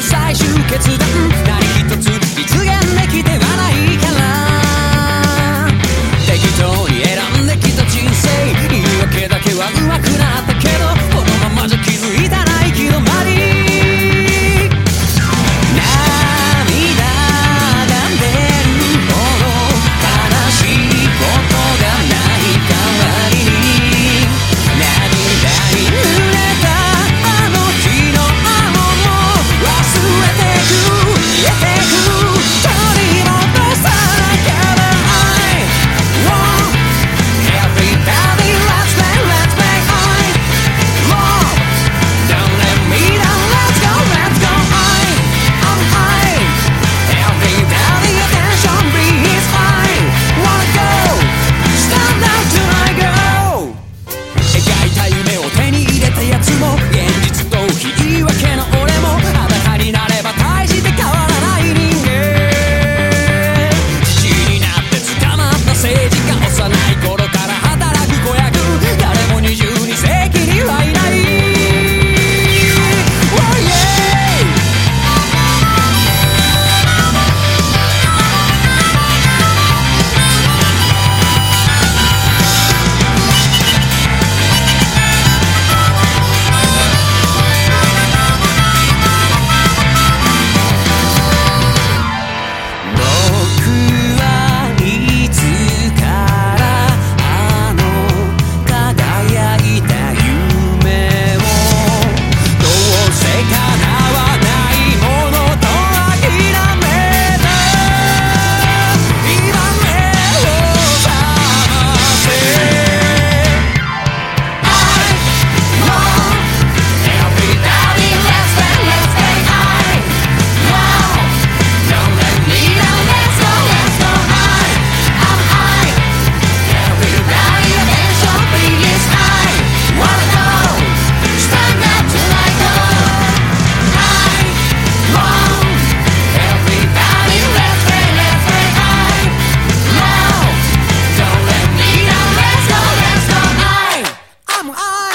最終決断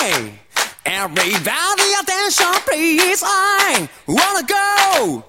Hey, everybody attention please, I. Wanna go?